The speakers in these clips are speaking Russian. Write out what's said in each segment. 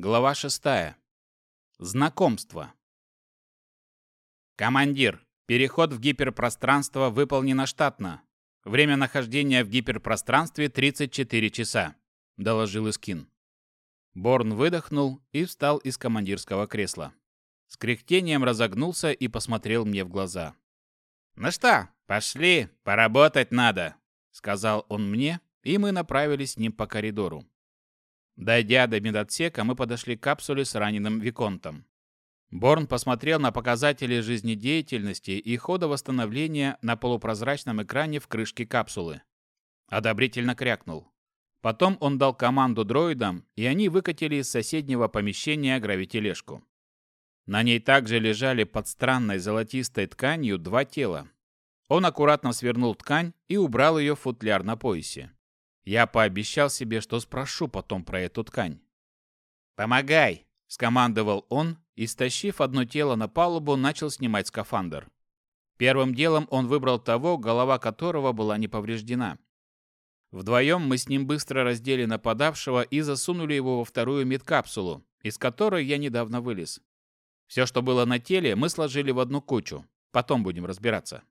Глава 6. Знакомство. Командир, переход в гиперпространство выполнено штатно. Время нахождения в гиперпространстве 34 часа, доложил Искин. Борн выдохнул и встал из командирского кресла. С кряхтением разогнулся и посмотрел мне в глаза. «Ну что, пошли, поработать надо», — сказал он мне, и мы направились с ним по коридору. Дойдя до медотсека, мы подошли к капсуле с раненым Виконтом. Борн посмотрел на показатели жизнедеятельности и хода восстановления на полупрозрачном экране в крышке капсулы. Одобрительно крякнул. Потом он дал команду дроидам, и они выкатили из соседнего помещения гравитележку. На ней также лежали под странной золотистой тканью два тела. Он аккуратно свернул ткань и убрал ее в футляр на поясе. Я пообещал себе, что спрошу потом про эту ткань. «Помогай!» – скомандовал он и, стащив одно тело на палубу, начал снимать скафандр. Первым делом он выбрал того, голова которого была не повреждена. Вдвоем мы с ним быстро раздели нападавшего и засунули его во вторую медкапсулу, из которой я недавно вылез. Все, что было на теле, мы сложили в одну кучу. Потом будем разбираться.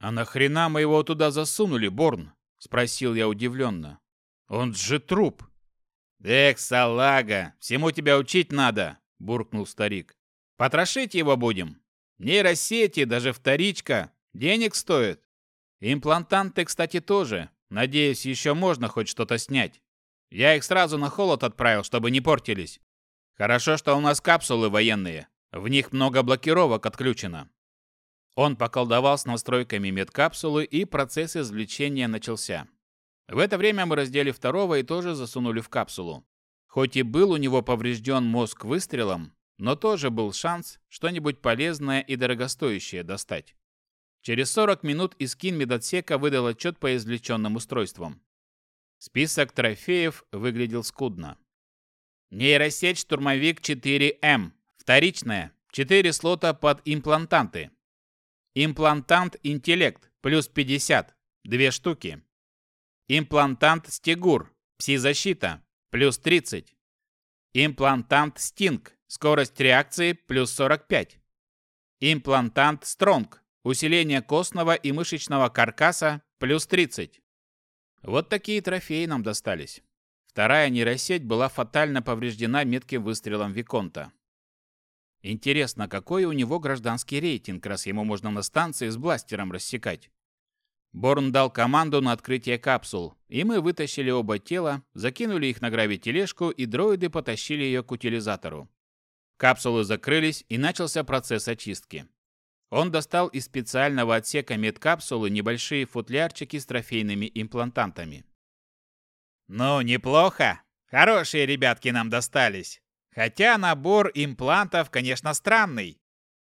«А нахрена мы его туда засунули, Борн?» — спросил я удивленно. «Он же труп!» «Эх, салага, всему тебя учить надо!» — буркнул старик. «Потрошить его будем. Нейросети, даже вторичка, денег стоит. Имплантанты, кстати, тоже. Надеюсь, еще можно хоть что-то снять. Я их сразу на холод отправил, чтобы не портились. Хорошо, что у нас капсулы военные. В них много блокировок отключено. Он поколдовал с настройками медкапсулы, и процесс извлечения начался. В это время мы раздели второго и тоже засунули в капсулу. Хоть и был у него поврежден мозг выстрелом, но тоже был шанс что-нибудь полезное и дорогостоящее достать. Через 40 минут Искин медотсека выдал отчет по извлеченным устройствам. Список трофеев выглядел скудно. Нейросеть «Штурмовик 4М». Вторичная. 4 слота под имплантанты. Имплантант интеллект плюс 50, две штуки. Имплантант стегур, пси-защита плюс 30. Имплантант стинг, скорость реакции плюс 45. Имплантант стронг, усиление костного и мышечного каркаса плюс 30. Вот такие трофеи нам достались. Вторая нейросеть была фатально повреждена метким выстрелом Виконта. Интересно, какой у него гражданский рейтинг, раз ему можно на станции с бластером рассекать? Борн дал команду на открытие капсул, и мы вытащили оба тела, закинули их на гравитележку, и дроиды потащили ее к утилизатору. Капсулы закрылись, и начался процесс очистки. Он достал из специального отсека медкапсулы небольшие футлярчики с трофейными имплантантами. «Ну, неплохо. Хорошие ребятки нам достались. Хотя набор имплантов, конечно, странный.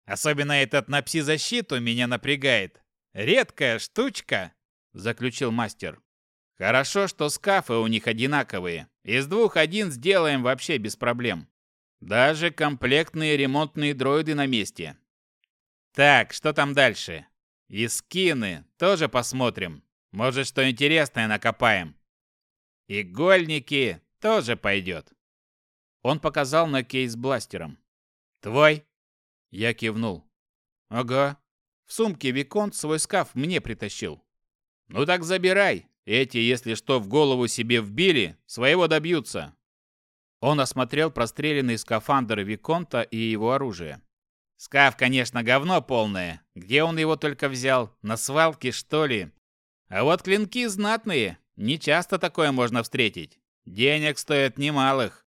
Особенно этот на пси-защиту меня напрягает. Редкая штучка, заключил мастер. Хорошо, что скафы у них одинаковые. Из двух один сделаем вообще без проблем. Даже комплектные ремонтные дроиды на месте. Так, что там дальше? И скины тоже посмотрим. Может, что интересное накопаем. Игольники тоже пойдет. Он показал на кейс бластером. «Твой?» Я кивнул. «Ага. В сумке Виконт свой скаф мне притащил». «Ну так забирай. Эти, если что, в голову себе вбили, своего добьются». Он осмотрел простреленный скафандр Виконта и его оружие. «Скаф, конечно, говно полное. Где он его только взял? На свалке, что ли? А вот клинки знатные. Не часто такое можно встретить. Денег стоят немалых.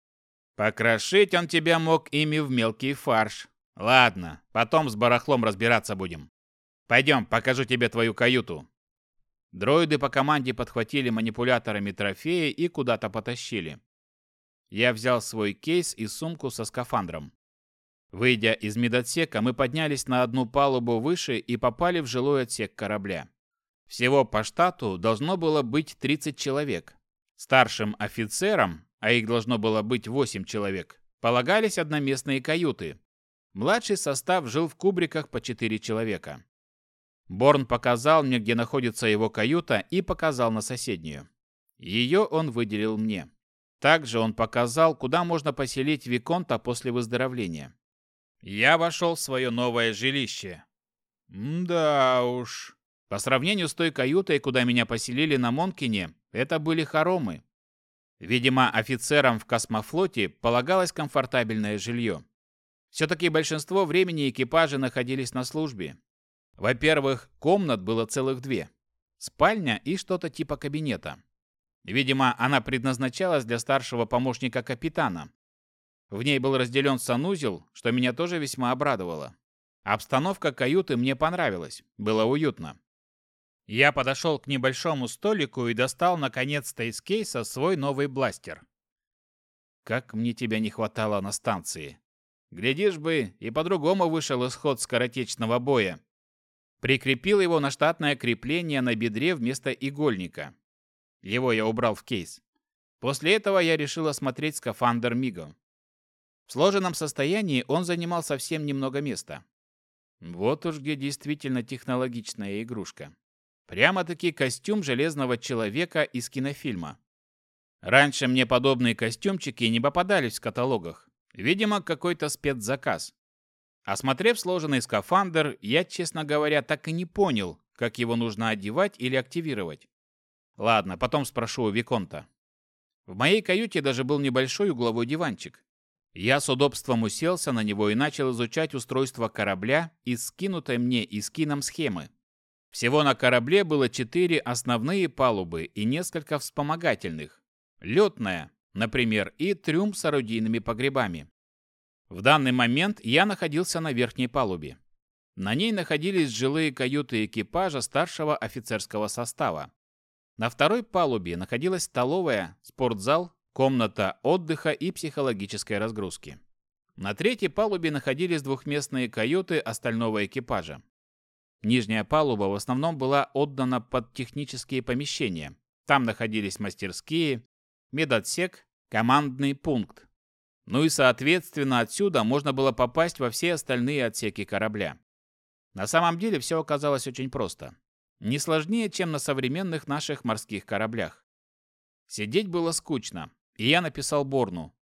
Покрошить он тебя мог ими в мелкий фарш. Ладно, потом с барахлом разбираться будем. Пойдем, покажу тебе твою каюту. Дроиды по команде подхватили манипуляторами трофеи и куда-то потащили. Я взял свой кейс и сумку со скафандром. Выйдя из медотсека, мы поднялись на одну палубу выше и попали в жилой отсек корабля. Всего по штату должно было быть 30 человек. Старшим офицерам, а их должно было быть 8 человек, полагались одноместные каюты. Младший состав жил в кубриках по 4 человека. Борн показал мне, где находится его каюта, и показал на соседнюю. Ее он выделил мне. Также он показал, куда можно поселить Виконта после выздоровления. Я вошел в свое новое жилище. Да уж. По сравнению с той каютой, куда меня поселили на Монкине, это были хоромы. Видимо, офицерам в космофлоте полагалось комфортабельное жилье. Все-таки большинство времени экипажи находились на службе. Во-первых, комнат было целых две. Спальня и что-то типа кабинета. Видимо, она предназначалась для старшего помощника капитана. В ней был разделен санузел, что меня тоже весьма обрадовало. Обстановка каюты мне понравилась, было уютно. Я подошел к небольшому столику и достал наконец-то из кейса свой новый бластер. Как мне тебя не хватало на станции. Глядишь бы, и по-другому вышел исход скоротечного боя. Прикрепил его на штатное крепление на бедре вместо игольника. Его я убрал в кейс. После этого я решил осмотреть скафандр Миго. В сложенном состоянии он занимал совсем немного места. Вот уж где действительно технологичная игрушка. Прямо-таки костюм Железного Человека из кинофильма. Раньше мне подобные костюмчики не попадались в каталогах. Видимо, какой-то спецзаказ. Осмотрев сложенный скафандр, я, честно говоря, так и не понял, как его нужно одевать или активировать. Ладно, потом спрошу у Виконта. В моей каюте даже был небольшой угловой диванчик. Я с удобством уселся на него и начал изучать устройство корабля из скинутой мне и скином схемы. Всего на корабле было четыре основные палубы и несколько вспомогательных. Летная, например, и трюм с орудийными погребами. В данный момент я находился на верхней палубе. На ней находились жилые каюты экипажа старшего офицерского состава. На второй палубе находилась столовая, спортзал, комната отдыха и психологической разгрузки. На третьей палубе находились двухместные каюты остального экипажа. Нижняя палуба в основном была отдана под технические помещения. Там находились мастерские, медотсек, командный пункт. Ну и, соответственно, отсюда можно было попасть во все остальные отсеки корабля. На самом деле все оказалось очень просто. Не сложнее, чем на современных наших морских кораблях. Сидеть было скучно, и я написал Борну.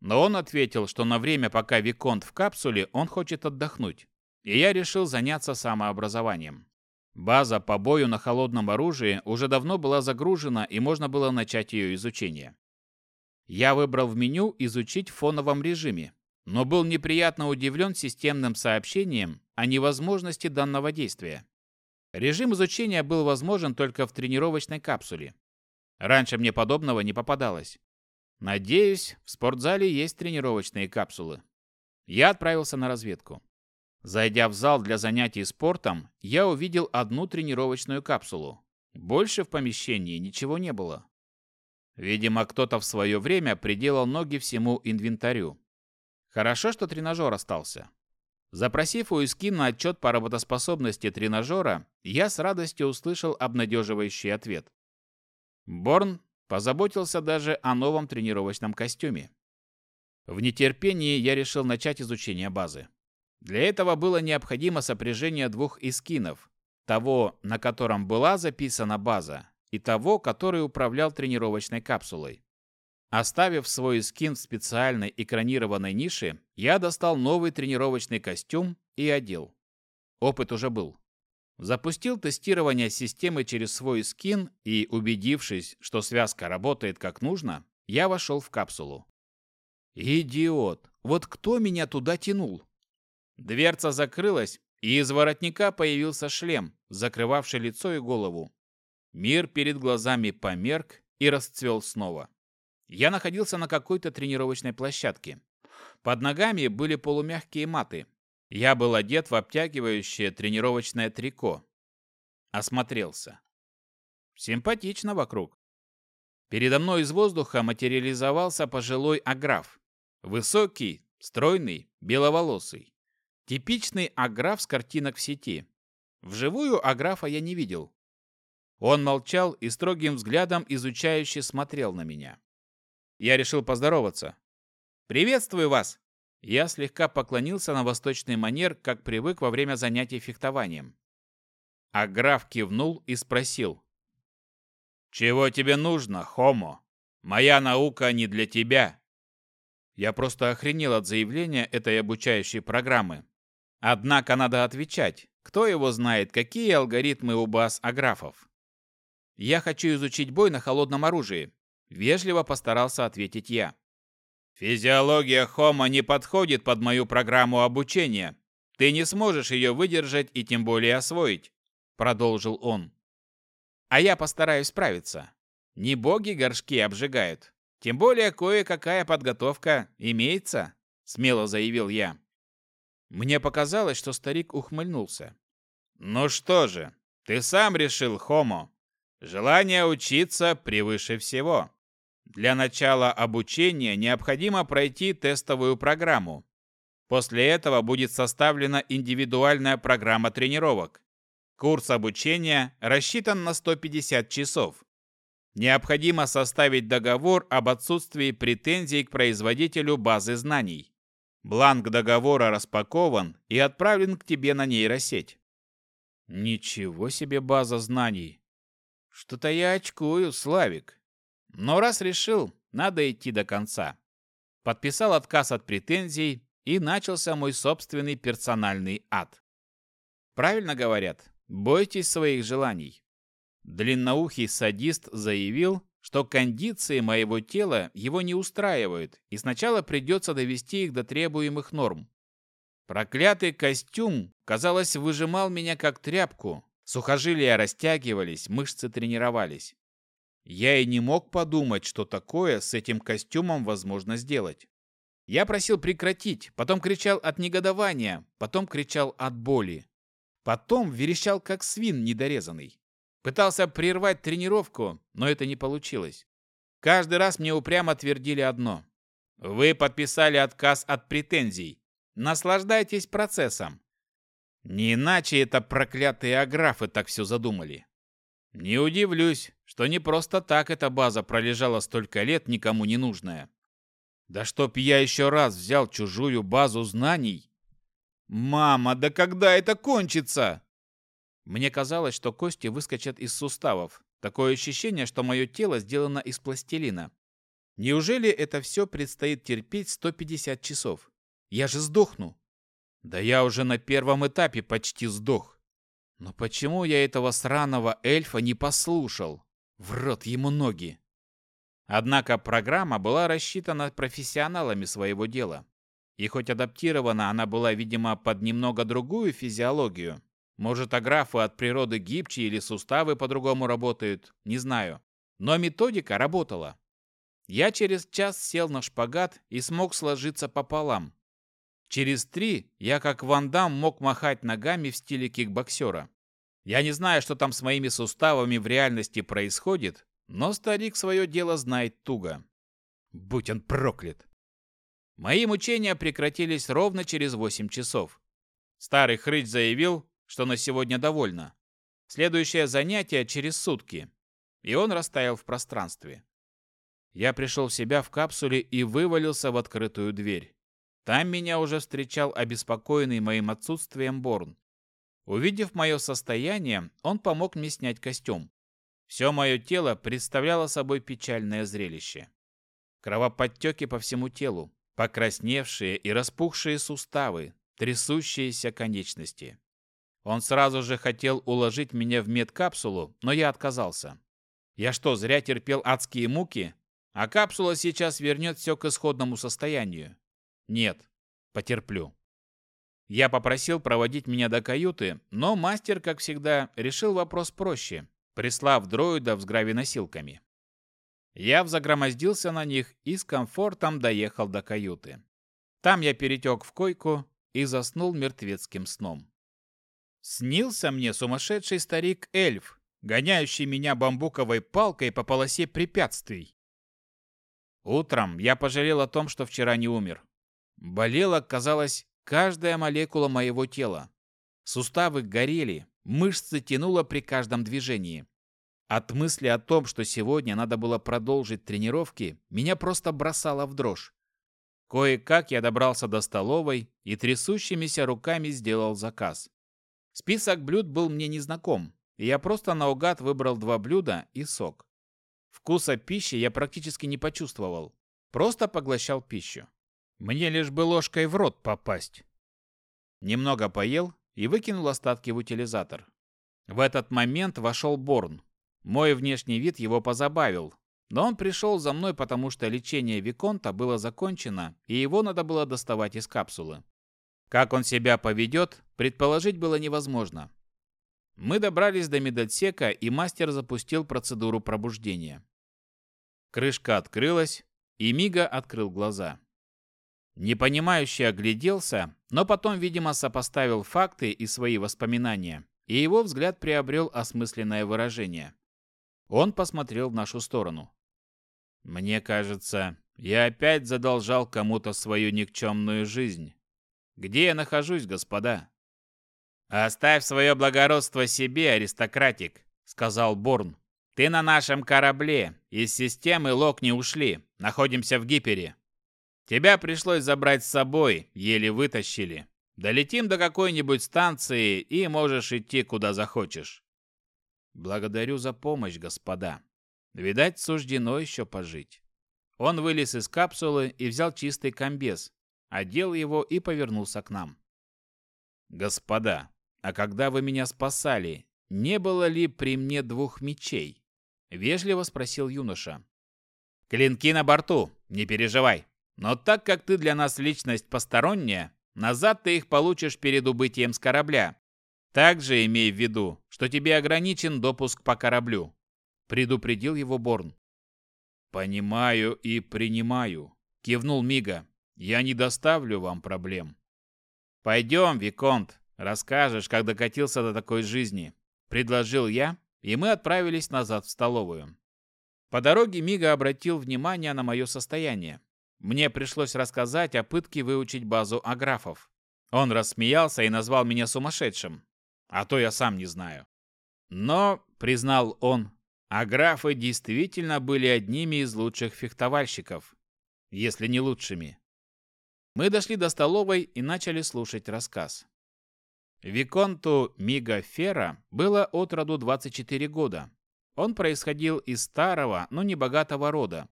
Но он ответил, что на время, пока Виконт в капсуле, он хочет отдохнуть и я решил заняться самообразованием. База по бою на холодном оружии уже давно была загружена, и можно было начать ее изучение. Я выбрал в меню «Изучить в фоновом режиме», но был неприятно удивлен системным сообщением о невозможности данного действия. Режим изучения был возможен только в тренировочной капсуле. Раньше мне подобного не попадалось. Надеюсь, в спортзале есть тренировочные капсулы. Я отправился на разведку. Зайдя в зал для занятий спортом, я увидел одну тренировочную капсулу. Больше в помещении ничего не было. Видимо, кто-то в свое время приделал ноги всему инвентарю. Хорошо, что тренажер остался. Запросив у Искина отчет по работоспособности тренажера, я с радостью услышал обнадеживающий ответ. Борн позаботился даже о новом тренировочном костюме. В нетерпении я решил начать изучение базы. Для этого было необходимо сопряжение двух искинов, того, на котором была записана база, и того, который управлял тренировочной капсулой. Оставив свой скин в специальной экранированной нише, я достал новый тренировочный костюм и одел. Опыт уже был. Запустил тестирование системы через свой скин и, убедившись, что связка работает как нужно, я вошел в капсулу. Идиот! Вот кто меня туда тянул? Дверца закрылась, и из воротника появился шлем, закрывавший лицо и голову. Мир перед глазами померк и расцвел снова. Я находился на какой-то тренировочной площадке. Под ногами были полумягкие маты. Я был одет в обтягивающее тренировочное трико. Осмотрелся. Симпатично вокруг. Передо мной из воздуха материализовался пожилой аграф. Высокий, стройный, беловолосый. Типичный аграф с картинок в сети. Вживую аграфа я не видел. Он молчал и строгим взглядом изучающе смотрел на меня. Я решил поздороваться. «Приветствую вас!» Я слегка поклонился на восточный манер, как привык во время занятий фехтованием. Аграф кивнул и спросил. «Чего тебе нужно, Хомо?» Моя наука не для тебя. Я просто охренел от заявления этой обучающей программы. Однако надо отвечать. Кто его знает, какие алгоритмы у баз аграфов? Я хочу изучить бой на холодном оружии. Вежливо постарался ответить я. Физиология Хома не подходит под мою программу обучения. Ты не сможешь ее выдержать и тем более освоить, продолжил он. А я постараюсь справиться. Не боги горшки обжигают. Тем более кое-какая подготовка имеется, смело заявил я. Мне показалось, что старик ухмыльнулся. Ну что же, ты сам решил, Хомо. Желание учиться превыше всего. Для начала обучения необходимо пройти тестовую программу. После этого будет составлена индивидуальная программа тренировок. Курс обучения рассчитан на 150 часов. Необходимо составить договор об отсутствии претензий к производителю базы знаний. Бланк договора распакован и отправлен к тебе на нейросеть. Ничего себе база знаний. Что-то я очкую, Славик. Но раз решил, надо идти до конца. Подписал отказ от претензий, и начался мой собственный персональный ад. Правильно говорят, бойтесь своих желаний. Длинноухий садист заявил, что кондиции моего тела его не устраивают, и сначала придется довести их до требуемых норм. Проклятый костюм, казалось, выжимал меня как тряпку. Сухожилия растягивались, мышцы тренировались. Я и не мог подумать, что такое с этим костюмом возможно сделать. Я просил прекратить, потом кричал от негодования, потом кричал от боли. Потом верещал, как свин недорезанный. Пытался прервать тренировку, но это не получилось. Каждый раз мне упрямо твердили одно. Вы подписали отказ от претензий. Наслаждайтесь процессом. Не иначе это проклятые аграфы так все задумали. Не удивлюсь, что не просто так эта база пролежала столько лет никому не нужная. Да чтоб я еще раз взял чужую базу знаний. Мама, да когда это кончится? Мне казалось, что кости выскочат из суставов. Такое ощущение, что мое тело сделано из пластилина. Неужели это все предстоит терпеть 150 часов? Я же сдохну. Да я уже на первом этапе почти сдох. Но почему я этого сраного эльфа не послушал? В рот ему ноги. Однако программа была рассчитана профессионалами своего дела. И хоть адаптирована она была, видимо, под немного другую физиологию, может, аграфы от природы гибче или суставы по-другому работают, не знаю. Но методика работала. Я через час сел на шпагат и смог сложиться пополам. Через три я, как Ван Дам, мог махать ногами в стиле кикбоксера. Я не знаю, что там с моими суставами в реальности происходит, но старик свое дело знает туго. Будь он проклят. Мои мучения прекратились ровно через восемь часов. Старый хрыч заявил, что на сегодня довольно. Следующее занятие через сутки. И он растаял в пространстве. Я пришел в себя в капсуле и вывалился в открытую дверь. Там меня уже встречал обеспокоенный моим отсутствием Борн. Увидев мое состояние, он помог мне снять костюм. Все мое тело представляло собой печальное зрелище. Кровоподтеки по всему телу, покрасневшие и распухшие суставы, трясущиеся конечности. Он сразу же хотел уложить меня в медкапсулу, но я отказался. Я что, зря терпел адские муки? А капсула сейчас вернет все к исходному состоянию. Нет, потерплю. Я попросил проводить меня до каюты, но мастер, как всегда, решил вопрос проще прислав дроидов с гравиносилками. Я взагромоздился на них и с комфортом доехал до каюты. Там я перетек в койку и заснул мертвецким сном. Снился мне сумасшедший старик-эльф, гоняющий меня бамбуковой палкой по полосе препятствий. Утром я пожалел о том, что вчера не умер. Болела, казалось, каждая молекула моего тела. Суставы горели, Мышцы тянуло при каждом движении. От мысли о том, что сегодня надо было продолжить тренировки, меня просто бросало в дрожь. Кое-как я добрался до столовой и трясущимися руками сделал заказ. Список блюд был мне незнаком, и я просто наугад выбрал два блюда и сок. Вкуса пищи я практически не почувствовал. Просто поглощал пищу. Мне лишь бы ложкой в рот попасть. Немного поел и выкинул остатки в утилизатор. В этот момент вошел Борн. Мой внешний вид его позабавил, но он пришел за мной, потому что лечение Виконта было закончено, и его надо было доставать из капсулы. Как он себя поведет, предположить было невозможно. Мы добрались до медотсека, и мастер запустил процедуру пробуждения. Крышка открылась, и Мига открыл глаза. Непонимающе огляделся, но потом, видимо, сопоставил факты и свои воспоминания, и его взгляд приобрел осмысленное выражение. Он посмотрел в нашу сторону. «Мне кажется, я опять задолжал кому-то свою никчемную жизнь. Где я нахожусь, господа?» «Оставь свое благородство себе, аристократик», — сказал Борн. «Ты на нашем корабле. Из системы Лок не ушли. Находимся в Гипере. Тебя пришлось забрать с собой, еле вытащили. Долетим до какой-нибудь станции и можешь идти куда захочешь». «Благодарю за помощь, господа. Видать, суждено еще пожить». Он вылез из капсулы и взял чистый комбез, одел его и повернулся к нам. «Господа, а когда вы меня спасали, не было ли при мне двух мечей?» Вежливо спросил юноша. «Клинки на борту, не переживай. Но так как ты для нас личность посторонняя, назад ты их получишь перед убытием с корабля. Также имей в виду, что тебе ограничен допуск по кораблю», предупредил его Борн. «Понимаю и принимаю», — кивнул Мига. «Я не доставлю вам проблем». «Пойдем, Виконт, Расскажешь, как докатился до такой жизни, предложил я, и мы отправились назад в столовую. По дороге Мига обратил внимание на мое состояние. Мне пришлось рассказать о пытке выучить базу аграфов. Он рассмеялся и назвал меня сумасшедшим. А то я сам не знаю. Но, признал он, аграфы действительно были одними из лучших фехтовальщиков, если не лучшими. Мы дошли до столовой и начали слушать рассказ. Виконту Мига Фера было от роду 24 года. Он происходил из старого, но не богатого рода.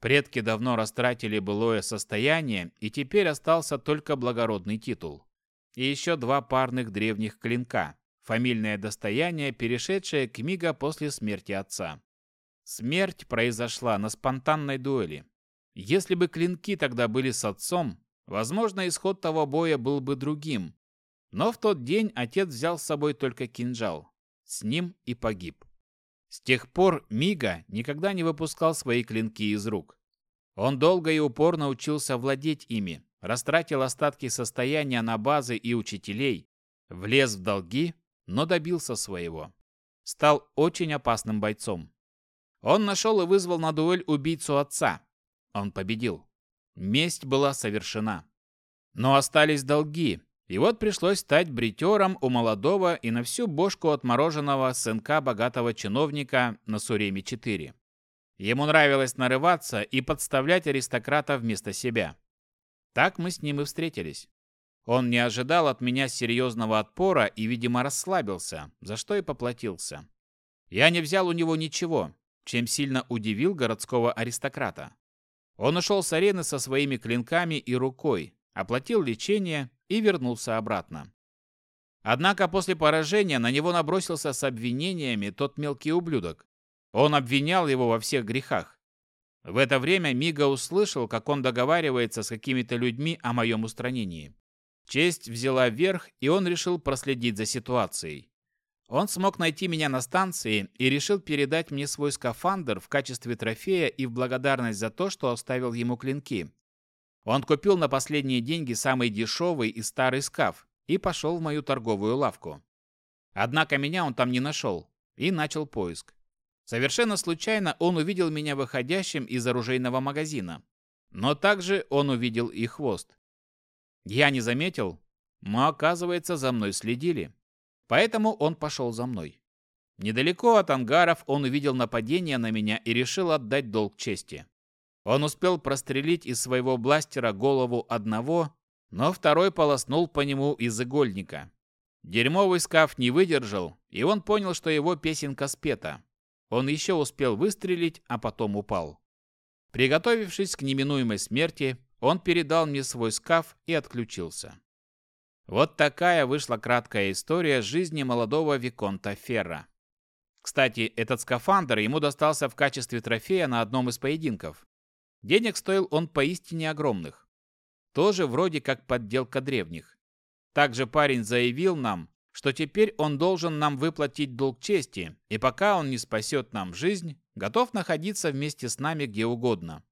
Предки давно растратили былое состояние, и теперь остался только благородный титул. И еще два парных древних клинка, фамильное достояние, перешедшее к Мига после смерти отца. Смерть произошла на спонтанной дуэли. Если бы клинки тогда были с отцом, возможно, исход того боя был бы другим, но в тот день отец взял с собой только кинжал. С ним и погиб. С тех пор Мига никогда не выпускал свои клинки из рук. Он долго и упорно учился владеть ими, растратил остатки состояния на базы и учителей, влез в долги, но добился своего. Стал очень опасным бойцом. Он нашел и вызвал на дуэль убийцу отца. Он победил. Месть была совершена. Но остались долги, и вот пришлось стать бритером у молодого и на всю бошку отмороженного сынка богатого чиновника на Суреме-4. Ему нравилось нарываться и подставлять аристократа вместо себя. Так мы с ним и встретились. Он не ожидал от меня серьезного отпора и, видимо, расслабился, за что и поплатился. Я не взял у него ничего, чем сильно удивил городского аристократа. Он ушел с арены со своими клинками и рукой, оплатил лечение и вернулся обратно. Однако после поражения на него набросился с обвинениями тот мелкий ублюдок. Он обвинял его во всех грехах. В это время Мига услышал, как он договаривается с какими-то людьми о моем устранении. Честь взяла верх, и он решил проследить за ситуацией. Он смог найти меня на станции и решил передать мне свой скафандр в качестве трофея и в благодарность за то, что оставил ему клинки, он купил на последние деньги самый дешевый и старый скаф и пошел в мою торговую лавку. Однако меня он там не нашел и начал поиск. Совершенно случайно он увидел меня выходящим из оружейного магазина. Но также он увидел и хвост. Я не заметил, но, оказывается, за мной следили. Поэтому он пошел за мной. Недалеко от ангаров он увидел нападение на меня и решил отдать долг чести. Он успел прострелить из своего бластера голову одного, но второй полоснул по нему из игольника. Дерьмовый скаф не выдержал, и он понял, что его песенка спета. он еще успел выстрелить, а потом упал. Приготовившись к неминуемой смерти, он передал мне свой скаф и отключился. Вот такая вышла краткая история жизни молодого Виконта Ферра. Кстати, этот скафандр ему достался в качестве трофея на одном из поединков. Денег стоил он поистине огромных. Тоже вроде как подделка древних. Также парень заявил нам, что теперь он должен нам выплатить долг чести, и пока он не спасет нам жизнь, готов находиться вместе с нами где угодно.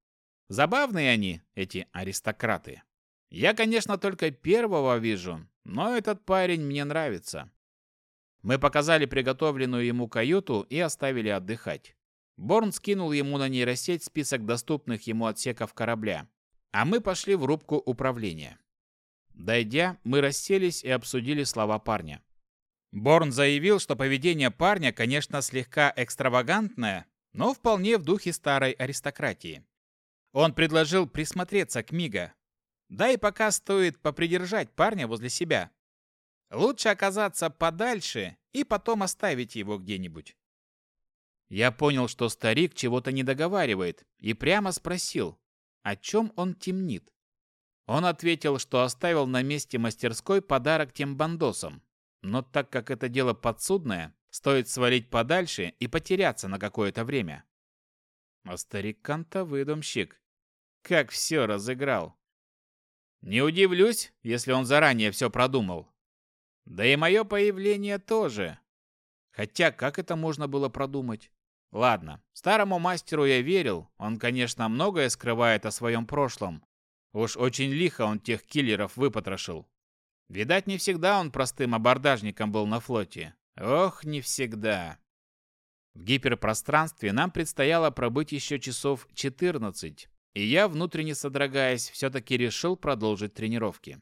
Забавные они, эти аристократы. Я, конечно, только первого вижу, но этот парень мне нравится. Мы показали приготовленную ему каюту и оставили отдыхать. Борн скинул ему на нейросеть список доступных ему отсеков корабля, а мы пошли в рубку управления. Дойдя, мы расселись и обсудили слова парня. Борн заявил, что поведение парня, конечно, слегка экстравагантное, но вполне в духе старой аристократии. Он предложил присмотреться к Мига. Да и пока стоит попридержать парня возле себя. Лучше оказаться подальше и потом оставить его где-нибудь. Я понял, что старик чего-то не договаривает, и прямо спросил, о чем он темнит. Он ответил, что оставил на месте мастерской подарок тем бандосам, но так как это дело подсудное, стоит свалить подальше и потеряться на какое-то время. А старикан-то выдумщик. Как все разыграл. Не удивлюсь, если он заранее все продумал. Да и мое появление тоже. Хотя, как это можно было продумать? Ладно, старому мастеру я верил, он, конечно, многое скрывает о своем прошлом. Уж очень лихо он тех киллеров выпотрошил. Видать, не всегда он простым абордажником был на флоте. Ох, не всегда. В гиперпространстве нам предстояло пробыть еще часов 14, и я, внутренне содрогаясь, все-таки решил продолжить тренировки.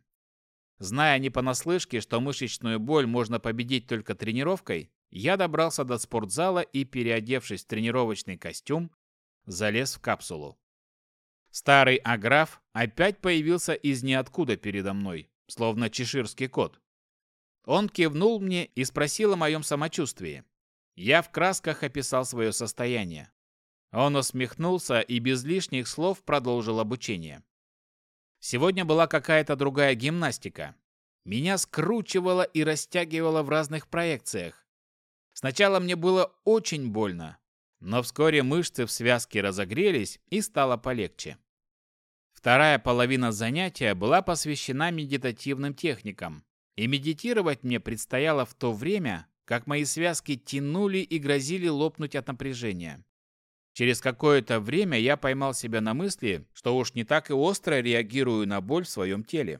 Зная не понаслышке, что мышечную боль можно победить только тренировкой, я добрался до спортзала и, переодевшись в тренировочный костюм, залез в капсулу. Старый аграф опять появился из ниоткуда передо мной, словно чеширский кот. Он кивнул мне и спросил о моем самочувствии. Я в красках описал свое состояние. Он усмехнулся и без лишних слов продолжил обучение. Сегодня была какая-то другая гимнастика. Меня скручивало и растягивало в разных проекциях. Сначала мне было очень больно, но вскоре мышцы в связке разогрелись и стало полегче. Вторая половина занятия была посвящена медитативным техникам, и медитировать мне предстояло в то время, как мои связки тянули и грозили лопнуть от напряжения. Через какое-то время я поймал себя на мысли, что уж не так и остро реагирую на боль в своем теле.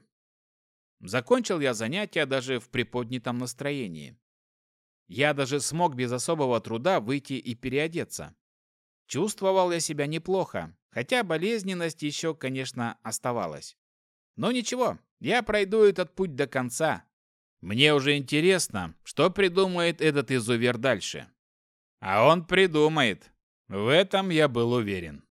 Закончил я занятия даже в приподнятом настроении. Я даже смог без особого труда выйти и переодеться. Чувствовал я себя неплохо, хотя болезненность еще, конечно, оставалась. Но ничего, я пройду этот путь до конца. Мне уже интересно, что придумает этот изувер дальше. А он придумает. В этом я был уверен.